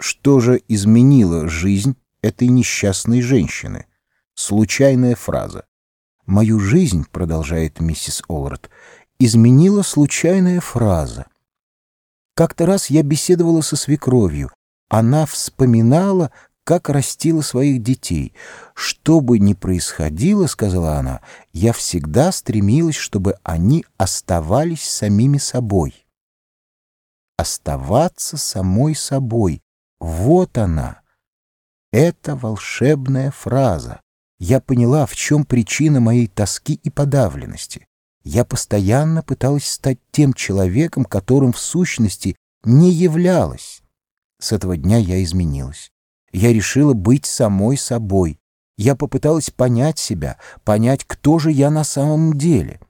Что же изменило жизнь этой несчастной женщины? Случайная фраза. «Мою жизнь», — продолжает миссис Олред, — «изменила случайная фраза. Как-то раз я беседовала со свекровью. Она вспоминала, как растила своих детей. Что бы ни происходило, — сказала она, — я всегда стремилась, чтобы они оставались самими собой. Оставаться самой собой — вот она. Это волшебная фраза. Я поняла, в чем причина моей тоски и подавленности. Я постоянно пыталась стать тем человеком, которым в сущности не являлась. С этого дня я изменилась. Я решила быть самой собой. Я попыталась понять себя, понять, кто же я на самом деле.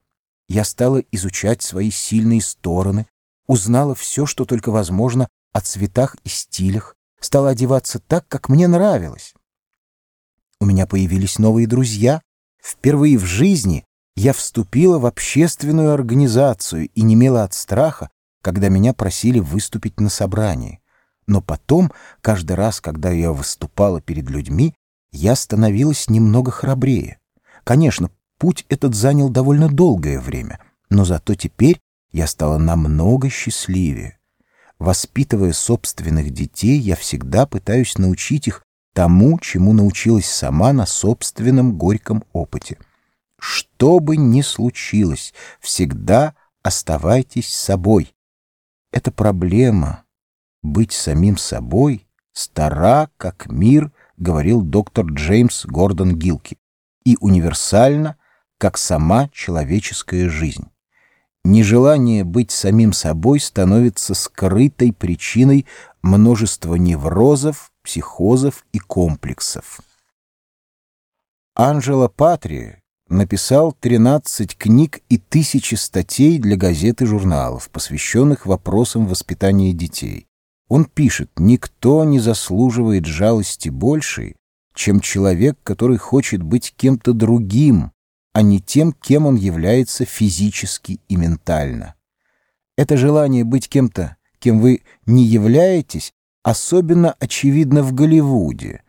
Я стала изучать свои сильные стороны, узнала все, что только возможно о цветах и стилях, стала одеваться так, как мне нравилось. У меня появились новые друзья. Впервые в жизни я вступила в общественную организацию и немела от страха, когда меня просили выступить на собрании. Но потом, каждый раз, когда я выступала перед людьми, я становилась немного храбрее. Конечно, путь этот занял довольно долгое время, но зато теперь я стала намного счастливее. Воспитывая собственных детей, я всегда пытаюсь научить их тому, чему научилась сама на собственном горьком опыте. Что бы ни случилось, всегда оставайтесь собой. Это проблема, быть самим собой стара, как мир, говорил доктор Джеймс Гордон Гилки, и универсальна, как сама человеческая жизнь. Нежелание быть самим собой становится скрытой причиной множества неврозов, психозов и комплексов. Анжела Патри написал 13 книг и тысячи статей для газет и журналов, посвященных вопросам воспитания детей. Он пишет, никто не заслуживает жалости большей, чем человек, который хочет быть кем-то другим, а не тем, кем он является физически и ментально. Это желание быть кем-то, кем вы не являетесь, особенно очевидно в Голливуде.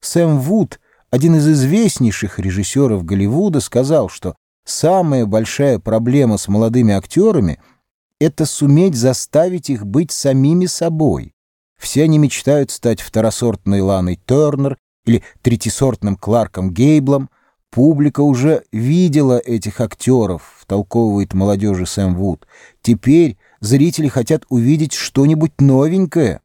Сэм Вуд, один из известнейших режиссеров Голливуда, сказал, что самая большая проблема с молодыми актерами — это суметь заставить их быть самими собой. Все они мечтают стать второсортной Ланой Тернер или третисортным Кларком Гейблом. Публика уже видела этих актеров, втолковывает молодежи Сэм Вуд. Теперь зрители хотят увидеть что-нибудь новенькое.